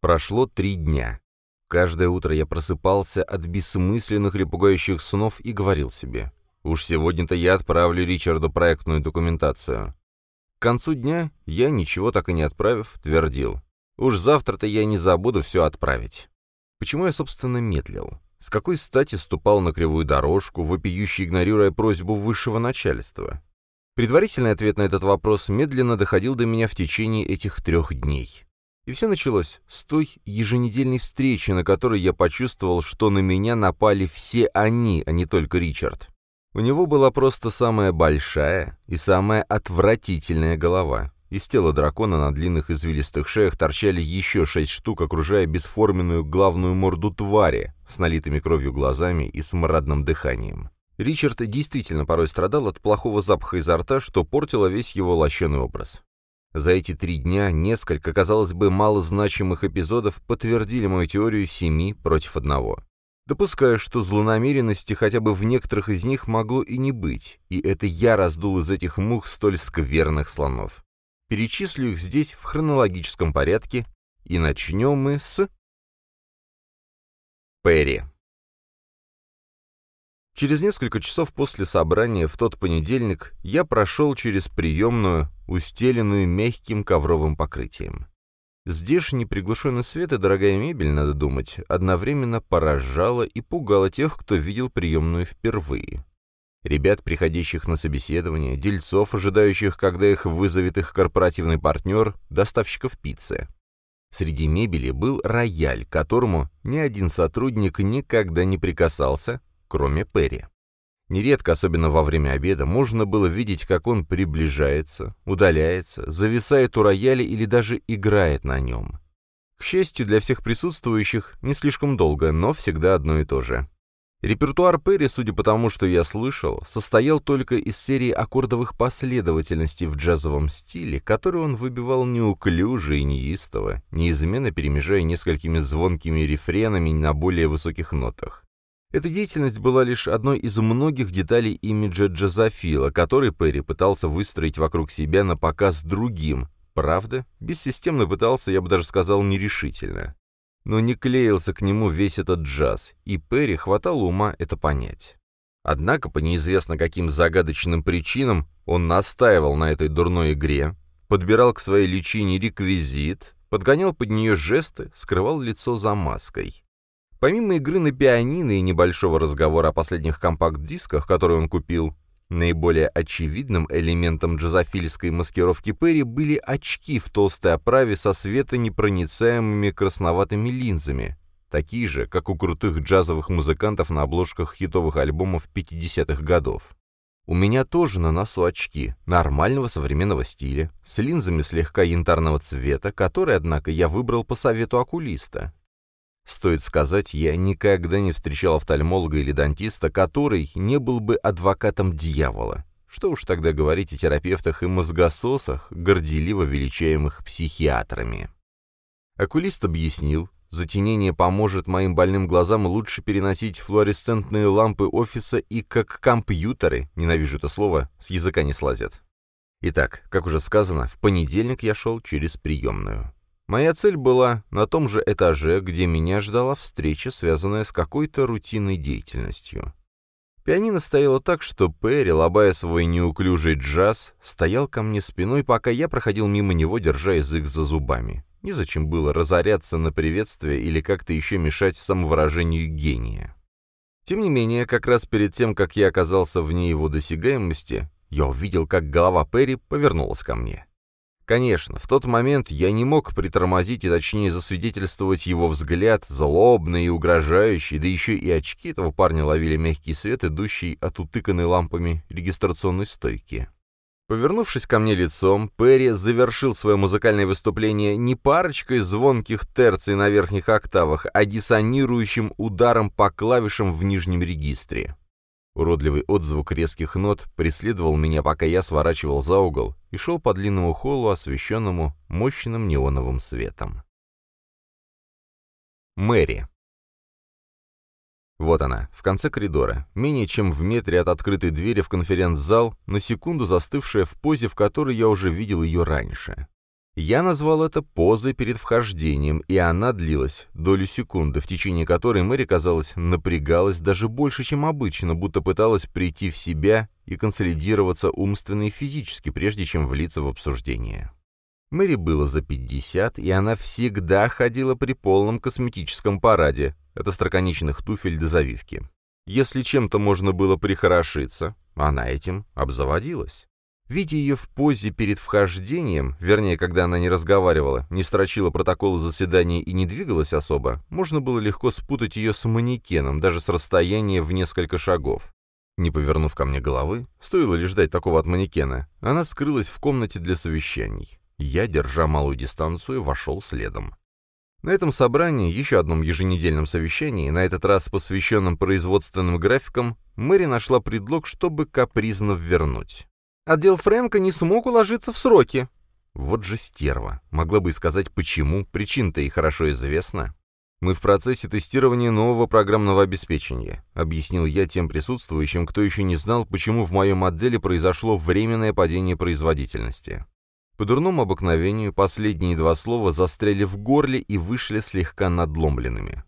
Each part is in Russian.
Прошло три дня. Каждое утро я просыпался от бессмысленных или пугающих снов и говорил себе, «Уж сегодня-то я отправлю Ричарду проектную документацию». К концу дня я, ничего так и не отправив, твердил, «Уж завтра-то я не забуду все отправить». Почему я, собственно, медлил? С какой стати ступал на кривую дорожку, вопиюще игнорируя просьбу высшего начальства? Предварительный ответ на этот вопрос медленно доходил до меня в течение этих трех дней. И все началось с той еженедельной встречи, на которой я почувствовал, что на меня напали все они, а не только Ричард. У него была просто самая большая и самая отвратительная голова. Из тела дракона на длинных извилистых шеях торчали еще шесть штук, окружая бесформенную главную морду твари с налитыми кровью глазами и смрадным дыханием. Ричард действительно порой страдал от плохого запаха изо рта, что портило весь его лощеный образ. За эти три дня несколько, казалось бы, малозначимых эпизодов подтвердили мою теорию семи против одного. Допускаю, что злонамеренности хотя бы в некоторых из них могло и не быть, и это я раздул из этих мух столь скверных слонов. Перечислю их здесь в хронологическом порядке, и начнем мы с... Перри. Через несколько часов после собрания в тот понедельник я прошел через приемную, устеленную мягким ковровым покрытием. Здешний приглушенный свет и дорогая мебель, надо думать, одновременно поражала и пугала тех, кто видел приемную впервые ребят, приходящих на собеседование, дельцов, ожидающих, когда их вызовет их корпоративный партнер, доставщиков пиццы. Среди мебели был рояль, которому ни один сотрудник никогда не прикасался, кроме Перри. Нередко, особенно во время обеда, можно было видеть, как он приближается, удаляется, зависает у рояля или даже играет на нем. К счастью для всех присутствующих, не слишком долго, но всегда одно и то же. Репертуар Перри, судя по тому, что я слышал, состоял только из серии аккордовых последовательностей в джазовом стиле, которые он выбивал неуклюже и неистово, неизменно перемежая несколькими звонкими рефренами на более высоких нотах. Эта деятельность была лишь одной из многих деталей имиджа джазофила, который Перри пытался выстроить вокруг себя на показ другим, правда, бессистемно пытался, я бы даже сказал, нерешительно но не клеился к нему весь этот джаз, и Перри хватало ума это понять. Однако, по неизвестно каким загадочным причинам, он настаивал на этой дурной игре, подбирал к своей личине реквизит, подгонял под нее жесты, скрывал лицо за маской. Помимо игры на пианино и небольшого разговора о последних компакт-дисках, которые он купил, Наиболее очевидным элементом джазофильской маскировки Перри были очки в толстой оправе со светонепроницаемыми красноватыми линзами, такие же, как у крутых джазовых музыкантов на обложках хитовых альбомов 50-х годов. У меня тоже на носу очки, нормального современного стиля, с линзами слегка янтарного цвета, которые, однако, я выбрал по совету окулиста. Стоит сказать, я никогда не встречал офтальмолога или дантиста, который не был бы адвокатом дьявола. Что уж тогда говорить о терапевтах и мозгососах, горделиво величаемых психиатрами. Окулист объяснил, затенение поможет моим больным глазам лучше переносить флуоресцентные лампы офиса и как компьютеры, ненавижу это слово, с языка не слазят. Итак, как уже сказано, в понедельник я шел через приемную. Моя цель была на том же этаже, где меня ждала встреча, связанная с какой-то рутинной деятельностью. Пианино стояло так, что Перри, лобая свой неуклюжий джаз, стоял ко мне спиной, пока я проходил мимо него, держа язык за зубами. Незачем было разоряться на приветствие или как-то еще мешать самовыражению гения. Тем не менее, как раз перед тем, как я оказался вне его досягаемости, я увидел, как голова Перри повернулась ко мне. Конечно, в тот момент я не мог притормозить и точнее засвидетельствовать его взгляд, злобный и угрожающий, да еще и очки этого парня ловили мягкий свет, идущий от утыканной лампами регистрационной стойки. Повернувшись ко мне лицом, Перри завершил свое музыкальное выступление не парочкой звонких терций на верхних октавах, а диссонирующим ударом по клавишам в нижнем регистре. Уродливый отзвук резких нот преследовал меня, пока я сворачивал за угол и шел по длинному холлу, освещенному мощным неоновым светом. Мэри. Вот она, в конце коридора, менее чем в метре от открытой двери в конференц-зал, на секунду застывшая в позе, в которой я уже видел ее раньше. Я назвал это позой перед вхождением, и она длилась долю секунды, в течение которой Мэри, казалось, напрягалась даже больше, чем обычно, будто пыталась прийти в себя и консолидироваться умственно и физически, прежде чем влиться в обсуждение. Мэри было за 50, и она всегда ходила при полном косметическом параде, от остроконечных туфель до завивки. Если чем-то можно было прихорошиться, она этим обзаводилась. Видя ее в позе перед вхождением, вернее, когда она не разговаривала, не строчила протоколы заседания и не двигалась особо, можно было легко спутать ее с манекеном, даже с расстояния в несколько шагов. Не повернув ко мне головы, стоило ли ждать такого от манекена, она скрылась в комнате для совещаний. Я, держа малую дистанцию, вошел следом. На этом собрании, еще одном еженедельном совещании, на этот раз посвященном производственным графикам, Мэри нашла предлог, чтобы капризно вернуть. Отдел Фрэнка не смог уложиться в сроки». Вот же стерва. Могла бы и сказать, почему. Причин-то и хорошо известна. «Мы в процессе тестирования нового программного обеспечения», объяснил я тем присутствующим, кто еще не знал, почему в моем отделе произошло временное падение производительности. По дурному обыкновению последние два слова застряли в горле и вышли слегка надломленными.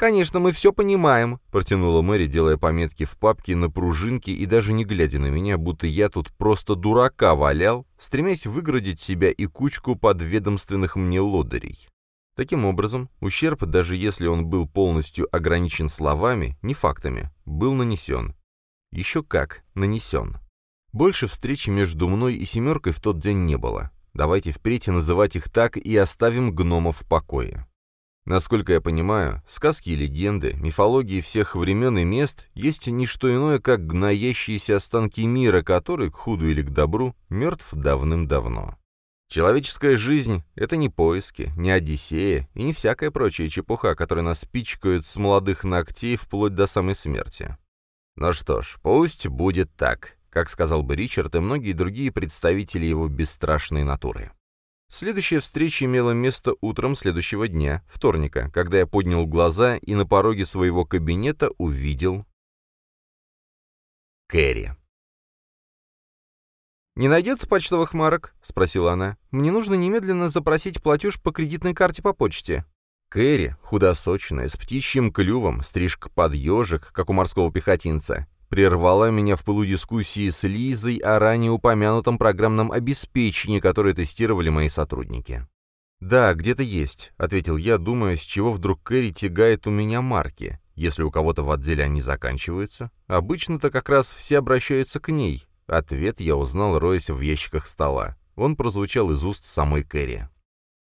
«Конечно, мы все понимаем», — протянула Мэри, делая пометки в папке на пружинке и даже не глядя на меня, будто я тут просто дурака валял, стремясь выградить себя и кучку подведомственных мне лодырей. Таким образом, ущерб, даже если он был полностью ограничен словами, не фактами, был нанесен. Еще как нанесен. Больше встречи между мной и «семеркой» в тот день не было. Давайте впредь называть их так и оставим гномов в покое. Насколько я понимаю, сказки и легенды, мифологии всех времен и мест есть не что иное, как гноящиеся останки мира, который, к худу или к добру, мертв давным-давно. Человеческая жизнь — это не поиски, не Одиссея и не всякая прочая чепуха, которая нас пичкают с молодых ногтей вплоть до самой смерти. Ну что ж, пусть будет так, как сказал бы Ричард и многие другие представители его бесстрашной натуры. Следующая встреча имела место утром следующего дня, вторника, когда я поднял глаза и на пороге своего кабинета увидел... Кэрри. «Не найдется почтовых марок?» — спросила она. «Мне нужно немедленно запросить платеж по кредитной карте по почте». Кэрри, худосочная, с птичьим клювом, стрижка под ежик, как у морского пехотинца, прервала меня в пылу дискуссии с Лизой о ранее упомянутом программном обеспечении, которое тестировали мои сотрудники. «Да, где-то есть», — ответил я, думая, с чего вдруг Кэрри тягает у меня марки. Если у кого-то в отделе они заканчиваются, обычно-то как раз все обращаются к ней. Ответ я узнал, роясь в ящиках стола. Он прозвучал из уст самой Кэрри.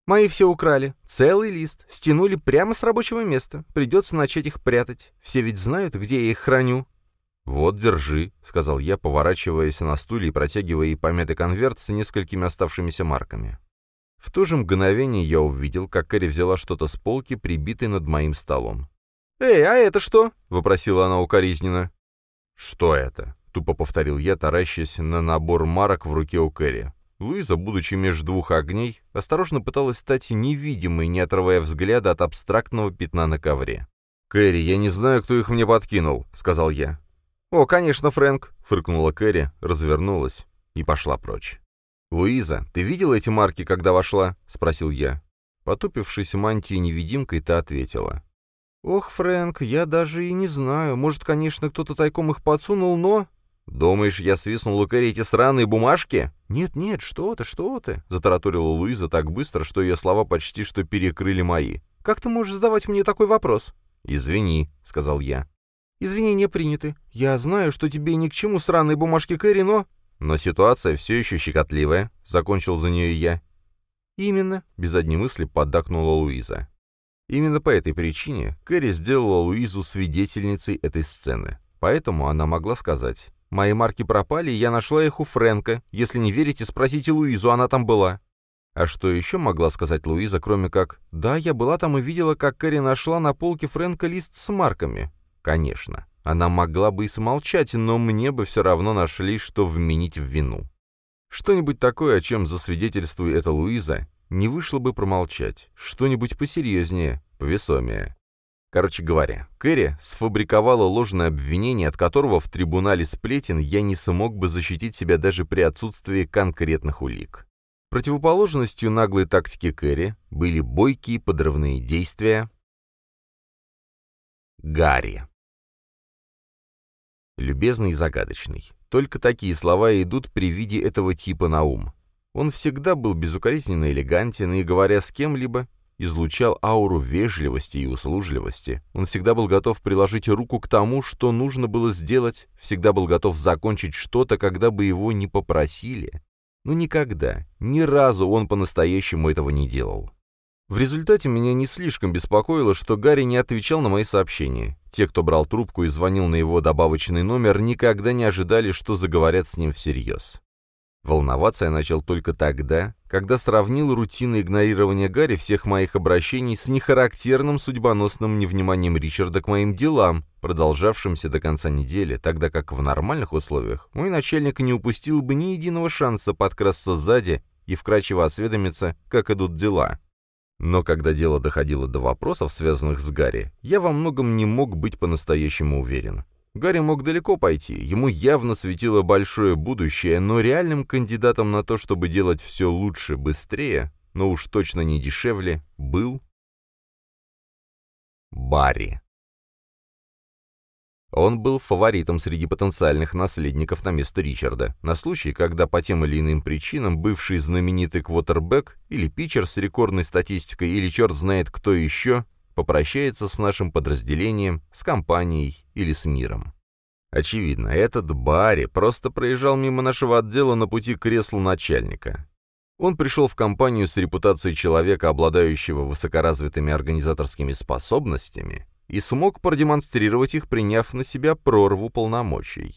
«Мои все украли. Целый лист. Стянули прямо с рабочего места. Придется начать их прятать. Все ведь знают, где я их храню. «Вот, держи», — сказал я, поворачиваясь на стуле и протягивая ей помятый конверт с несколькими оставшимися марками. В то же мгновение я увидел, как Кэрри взяла что-то с полки, прибитой над моим столом. «Эй, а это что?» — вопросила она укоризненно. «Что это?» — тупо повторил я, таращась на набор марок в руке у Кэрри. Луиза, будучи меж двух огней, осторожно пыталась стать невидимой, не отрывая взгляда от абстрактного пятна на ковре. «Кэрри, я не знаю, кто их мне подкинул», — сказал я. «О, конечно, Фрэнк!» — фыркнула Кэрри, развернулась и пошла прочь. «Луиза, ты видела эти марки, когда вошла?» — спросил я. Потупившись мантией невидимкой, та ответила. «Ох, Фрэнк, я даже и не знаю. Может, конечно, кто-то тайком их подсунул, но...» «Думаешь, я свистнул у Кэрри эти сраные бумажки?» «Нет-нет, что ты, что ты?» — затараторила Луиза так быстро, что ее слова почти что перекрыли мои. «Как ты можешь задавать мне такой вопрос?» «Извини», — сказал я. «Извинения приняты. Я знаю, что тебе ни к чему странные бумажки Кэрри, но...» «Но ситуация все еще щекотливая», — закончил за нее я. «Именно», — без одной мысли поддакнула Луиза. Именно по этой причине Кэрри сделала Луизу свидетельницей этой сцены. Поэтому она могла сказать, «Мои марки пропали, я нашла их у Фрэнка. Если не верите, спросите Луизу, она там была». А что еще могла сказать Луиза, кроме как «Да, я была там и видела, как Кэрри нашла на полке Фрэнка лист с марками». Конечно, она могла бы и смолчать, но мне бы все равно нашли, что вменить в вину. Что-нибудь такое, о чем засвидетельствует эта Луиза, не вышло бы промолчать. Что-нибудь посерьезнее, повесомее. Короче говоря, Кэрри сфабриковала ложное обвинение, от которого в трибунале сплетен я не смог бы защитить себя даже при отсутствии конкретных улик. Противоположностью наглой тактики Кэрри были бойкие подрывные действия Гарри. Любезный и загадочный. Только такие слова идут при виде этого типа на ум. Он всегда был безукоризненно элегантен и, говоря с кем-либо, излучал ауру вежливости и услужливости. Он всегда был готов приложить руку к тому, что нужно было сделать, всегда был готов закончить что-то, когда бы его не попросили. Но никогда, ни разу он по-настоящему этого не делал. В результате меня не слишком беспокоило, что Гарри не отвечал на мои сообщения. Те, кто брал трубку и звонил на его добавочный номер, никогда не ожидали, что заговорят с ним всерьез. Волноваться я начал только тогда, когда сравнил рутинное игнорирование Гарри всех моих обращений с нехарактерным судьбоносным невниманием Ричарда к моим делам, продолжавшимся до конца недели, тогда как в нормальных условиях мой начальник не упустил бы ни единого шанса подкрасться сзади и вкрадчиво осведомиться, как идут дела. Но когда дело доходило до вопросов, связанных с Гарри, я во многом не мог быть по-настоящему уверен. Гарри мог далеко пойти, ему явно светило большое будущее, но реальным кандидатом на то, чтобы делать все лучше, быстрее, но уж точно не дешевле, был Барри. Он был фаворитом среди потенциальных наследников на место Ричарда, на случай, когда по тем или иным причинам бывший знаменитый квотербек или питчер с рекордной статистикой или черт знает кто еще попрощается с нашим подразделением, с компанией или с миром. Очевидно, этот Барри просто проезжал мимо нашего отдела на пути к креслу начальника. Он пришел в компанию с репутацией человека, обладающего высокоразвитыми организаторскими способностями, и смог продемонстрировать их, приняв на себя прорву полномочий.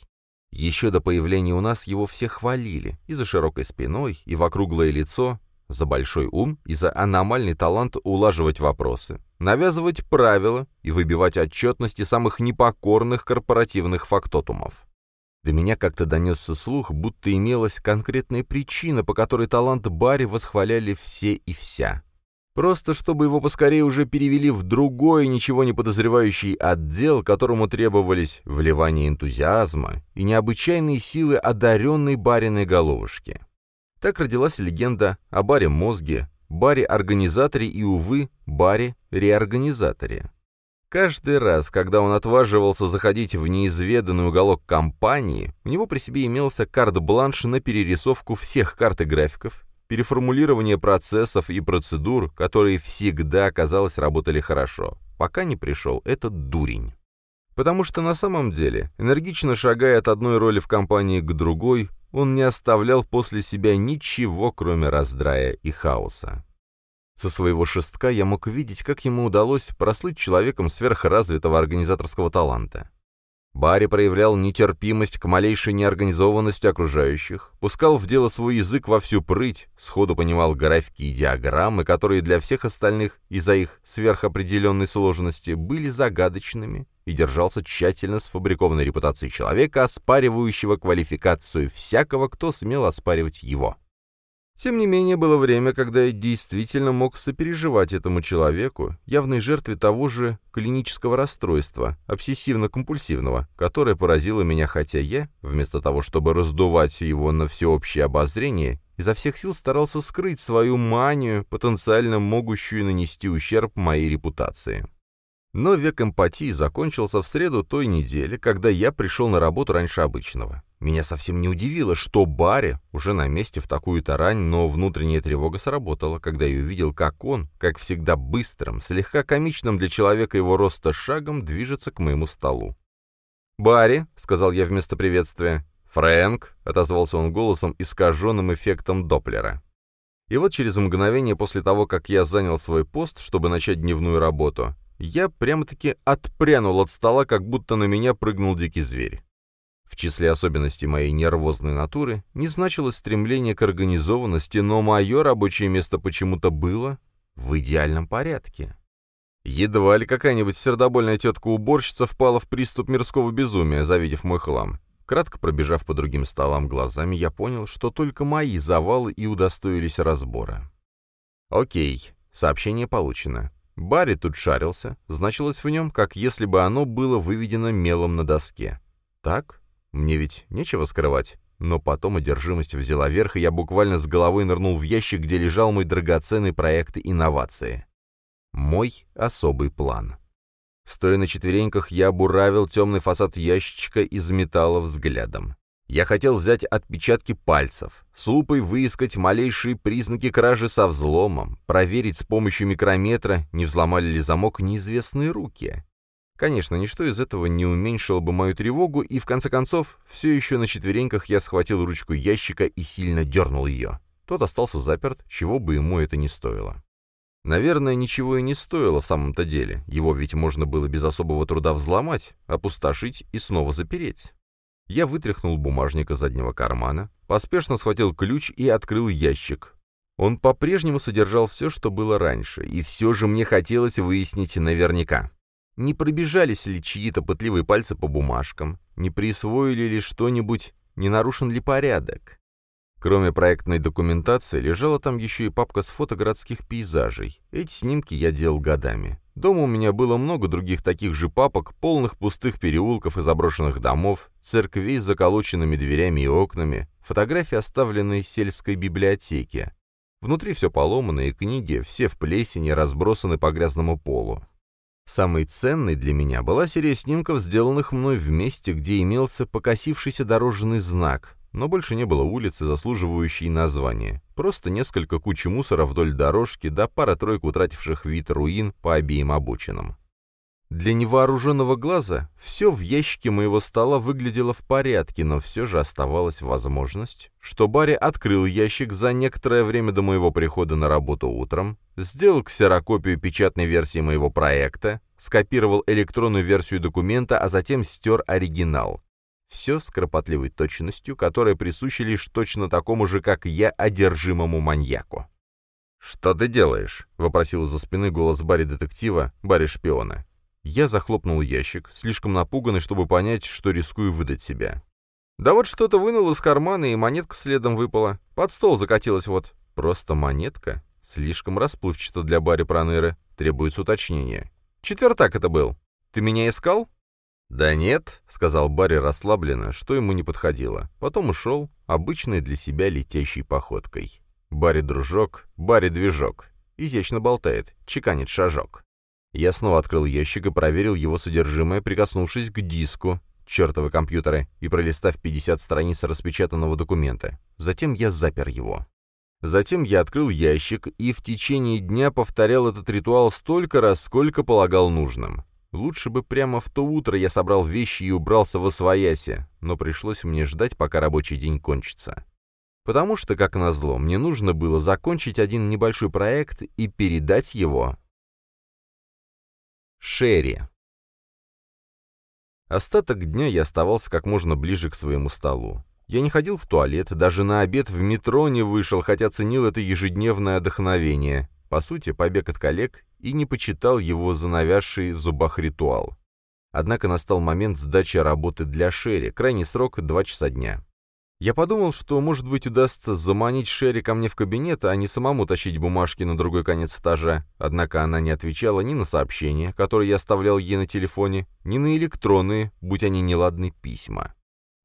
Еще до появления у нас его все хвалили, и за широкой спиной, и в округлое лицо, за большой ум и за аномальный талант улаживать вопросы, навязывать правила и выбивать отчетности самых непокорных корпоративных фактотумов. До меня как-то донесся слух, будто имелась конкретная причина, по которой талант Барри восхваляли все и вся. Просто чтобы его поскорее уже перевели в другой, ничего не подозревающий отдел, которому требовались вливание энтузиазма и необычайные силы одаренной бариной головушки. Так родилась легенда о баре-мозге, баре-организаторе и, увы, баре-реорганизаторе. Каждый раз, когда он отваживался заходить в неизведанный уголок компании, у него при себе имелся карт-бланш на перерисовку всех карт и графиков, переформулирование процессов и процедур, которые всегда, казалось, работали хорошо, пока не пришел этот дурень. Потому что на самом деле, энергично шагая от одной роли в компании к другой, он не оставлял после себя ничего, кроме раздрая и хаоса. Со своего шестка я мог видеть, как ему удалось прослыть человеком сверхразвитого организаторского таланта. Барри проявлял нетерпимость к малейшей неорганизованности окружающих, пускал в дело свой язык во всю прыть, сходу понимал графики и диаграммы, которые для всех остальных из-за их сверхопределенной сложности были загадочными, и держался тщательно сфабрикованной репутацией человека, оспаривающего квалификацию всякого, кто смел оспаривать его. Тем не менее, было время, когда я действительно мог сопереживать этому человеку, явной жертве того же клинического расстройства, обсессивно-компульсивного, которое поразило меня, хотя я, вместо того, чтобы раздувать его на всеобщее обозрение, изо всех сил старался скрыть свою манию, потенциально могущую нанести ущерб моей репутации. Но век эмпатии закончился в среду той недели, когда я пришел на работу раньше обычного. Меня совсем не удивило, что Барри уже на месте в такую-то рань, но внутренняя тревога сработала, когда я увидел, как он, как всегда быстрым, слегка комичным для человека его роста шагом, движется к моему столу. «Барри», — сказал я вместо приветствия. «Фрэнк», — отозвался он голосом, искаженным эффектом Доплера. И вот через мгновение после того, как я занял свой пост, чтобы начать дневную работу, я прямо-таки отпрянул от стола, как будто на меня прыгнул дикий зверь. В числе особенностей моей нервозной натуры не значилось стремление к организованности, но мое рабочее место почему-то было в идеальном порядке. Едва ли какая-нибудь сердобольная тетка-уборщица впала в приступ мирского безумия, завидев мой хлам. Кратко пробежав по другим столам глазами, я понял, что только мои завалы и удостоились разбора. Окей, сообщение получено. Барри тут шарился, значилось в нем, как если бы оно было выведено мелом на доске. Так? Мне ведь нечего скрывать. Но потом одержимость взяла верх, и я буквально с головой нырнул в ящик, где лежал мой драгоценный проект инновации. Мой особый план. Стоя на четвереньках, я буравил темный фасад ящичка из металла взглядом. Я хотел взять отпечатки пальцев, с лупой выискать малейшие признаки кражи со взломом, проверить с помощью микрометра, не взломали ли замок неизвестные руки. Конечно, ничто из этого не уменьшило бы мою тревогу, и в конце концов, все еще на четвереньках я схватил ручку ящика и сильно дернул ее. Тот остался заперт, чего бы ему это ни стоило. Наверное, ничего и не стоило в самом-то деле. Его ведь можно было без особого труда взломать, опустошить и снова запереть. Я вытряхнул бумажник из заднего кармана, поспешно схватил ключ и открыл ящик. Он по-прежнему содержал все, что было раньше, и все же мне хотелось выяснить наверняка. Не пробежались ли чьи-то пытливые пальцы по бумажкам, не присвоили ли что-нибудь, не нарушен ли порядок. Кроме проектной документации, лежала там еще и папка с фото городских пейзажей. Эти снимки я делал годами. Дома у меня было много других таких же папок, полных пустых переулков и заброшенных домов, церквей с заколоченными дверями и окнами, фотографии, оставленные в сельской библиотеке. Внутри все поломанные книги, все в плесени, разбросаны по грязному полу. Самой ценной для меня была серия снимков, сделанных мной в месте, где имелся покосившийся дорожный знак, но больше не было улицы, заслуживающей названия. Просто несколько куч мусора вдоль дорожки, да пара-тройка утративших вид руин по обеим обочинам. Для невооруженного глаза все в ящике моего стола выглядело в порядке, но все же оставалась возможность, что Барри открыл ящик за некоторое время до моего прихода на работу утром, сделал ксерокопию печатной версии моего проекта, скопировал электронную версию документа, а затем стер оригинал. Все с кропотливой точностью, которая присуща лишь точно такому же, как я, одержимому маньяку. «Что ты делаешь?» — вопросил за спины голос Барри-детектива, Барри-шпиона. Я захлопнул ящик, слишком напуганный, чтобы понять, что рискую выдать себя. «Да вот что-то вынул из кармана, и монетка следом выпала. Под стол закатилась вот. Просто монетка? Слишком расплывчато для Барри Проныры. Требуется уточнение. Четвертак это был. Ты меня искал?» «Да нет», — сказал Барри расслабленно, что ему не подходило. Потом ушел, обычной для себя летящей походкой. Барри-дружок, Барри-движок. Изящно болтает, чеканит шажок. Я снова открыл ящик и проверил его содержимое, прикоснувшись к диску, чертовы компьютеры, и пролистав 50 страниц распечатанного документа. Затем я запер его. Затем я открыл ящик и в течение дня повторял этот ритуал столько раз, сколько полагал нужным. Лучше бы прямо в то утро я собрал вещи и убрался во свояси, но пришлось мне ждать, пока рабочий день кончится. Потому что, как назло, мне нужно было закончить один небольшой проект и передать его Шерри. Остаток дня я оставался как можно ближе к своему столу. Я не ходил в туалет, даже на обед в метро не вышел, хотя ценил это ежедневное отдохновение. По сути, побег от коллег и не почитал его за навязший в зубах ритуал. Однако настал момент сдачи работы для Шерри, крайний срок — два часа дня. Я подумал, что, может быть, удастся заманить Шерри ко мне в кабинет, а не самому тащить бумажки на другой конец этажа. Однако она не отвечала ни на сообщения, которые я оставлял ей на телефоне, ни на электронные, будь они неладны, письма.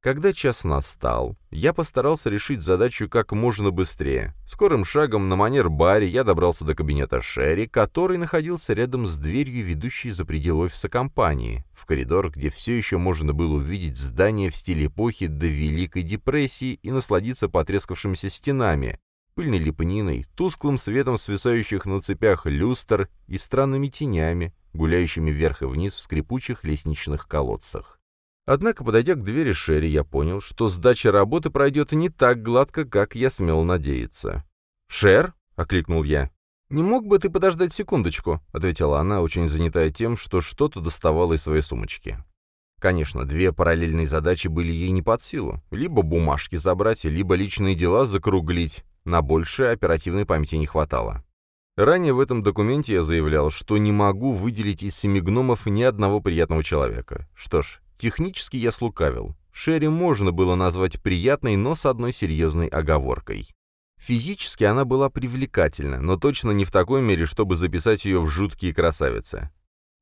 Когда час настал, я постарался решить задачу как можно быстрее. Скорым шагом на манер Барри я добрался до кабинета Шерри, который находился рядом с дверью, ведущей за пределы офиса компании, в коридор, где все еще можно было увидеть здание в стиле эпохи до Великой депрессии и насладиться потрескавшимися стенами, пыльной лепниной, тусклым светом свисающих на цепях люстр и странными тенями, гуляющими вверх и вниз в скрипучих лестничных колодцах. Однако, подойдя к двери Шерри, я понял, что сдача работы пройдет не так гладко, как я смел надеяться. «Шер?» — окликнул я. «Не мог бы ты подождать секундочку?» — ответила она, очень занятая тем, что что-то доставала из своей сумочки. Конечно, две параллельные задачи были ей не под силу. Либо бумажки забрать, либо личные дела закруглить. На большее оперативной памяти не хватало. Ранее в этом документе я заявлял, что не могу выделить из семи гномов ни одного приятного человека. Что ж, Технически я слукавил. Шерри можно было назвать приятной, но с одной серьезной оговоркой. Физически она была привлекательна, но точно не в такой мере, чтобы записать ее в жуткие красавицы.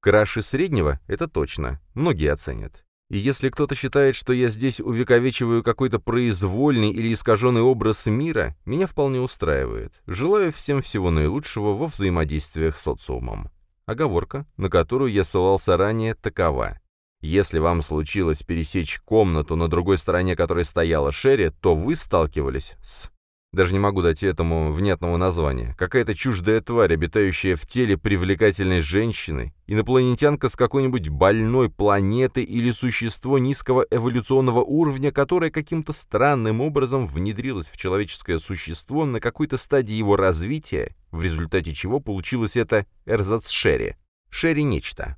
Краши среднего — это точно, многие оценят. И если кто-то считает, что я здесь увековечиваю какой-то произвольный или искаженный образ мира, меня вполне устраивает. Желаю всем всего наилучшего во взаимодействиях с социумом. Оговорка, на которую я ссылался ранее, такова. Если вам случилось пересечь комнату, на другой стороне которой стояла Шерри, то вы сталкивались с даже не могу дать этому внятного названия. Какая-то чуждая тварь, обитающая в теле привлекательной женщины, инопланетянка с какой-нибудь больной планеты или существо низкого эволюционного уровня, которое каким-то странным образом внедрилось в человеческое существо на какой-то стадии его развития, в результате чего получилось это эрзац-шерри. Шерри-нечто.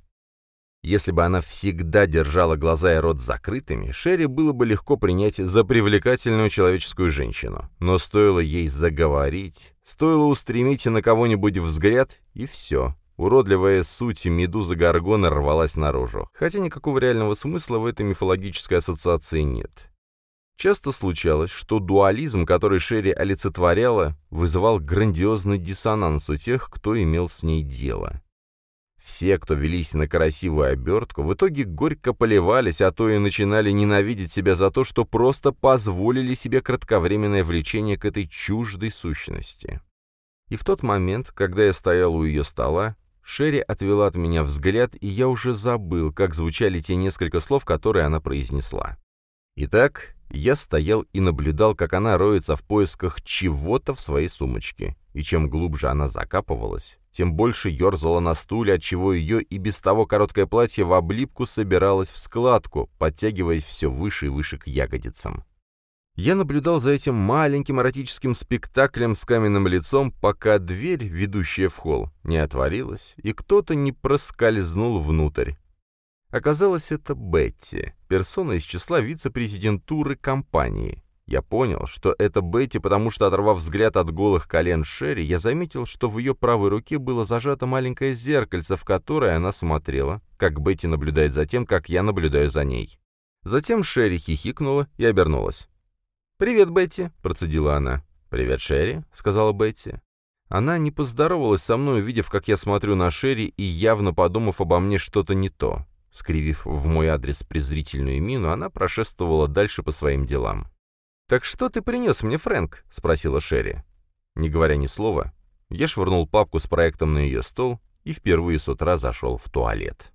Если бы она всегда держала глаза и рот закрытыми, Шерри было бы легко принять за привлекательную человеческую женщину. Но стоило ей заговорить, стоило устремить на кого-нибудь взгляд, и все. Уродливая суть медузы Гаргона рвалась наружу, хотя никакого реального смысла в этой мифологической ассоциации нет. Часто случалось, что дуализм, который Шерри олицетворяла, вызывал грандиозный диссонанс у тех, кто имел с ней дело. Все, кто велись на красивую обертку, в итоге горько поливались, а то и начинали ненавидеть себя за то, что просто позволили себе кратковременное влечение к этой чуждой сущности. И в тот момент, когда я стоял у ее стола, Шерри отвела от меня взгляд, и я уже забыл, как звучали те несколько слов, которые она произнесла. Итак, я стоял и наблюдал, как она роется в поисках чего-то в своей сумочке, и чем глубже она закапывалась, тем больше ерзала на стуле, отчего ее и без того короткое платье в облипку собиралось в складку, подтягиваясь все выше и выше к ягодицам. Я наблюдал за этим маленьким эротическим спектаклем с каменным лицом, пока дверь, ведущая в холл, не отворилась, и кто-то не проскользнул внутрь. Оказалось, это Бетти, персона из числа вице-президентуры компании. Я понял, что это Бетти, потому что, оторвав взгляд от голых колен Шерри, я заметил, что в ее правой руке было зажато маленькое зеркальце, в которое она смотрела, как Бетти наблюдает за тем, как я наблюдаю за ней. Затем Шерри хихикнула и обернулась. «Привет, Бетти», — процедила она. «Привет, Шерри», — сказала Бетти. Она не поздоровалась со мной, увидев, как я смотрю на Шерри и явно подумав обо мне что-то не то. Скривив в мой адрес презрительную мину, она прошествовала дальше по своим делам. «Так что ты принес мне, Фрэнк?» — спросила Шерри. Не говоря ни слова, я швырнул папку с проектом на ее стол и впервые с утра зашел в туалет.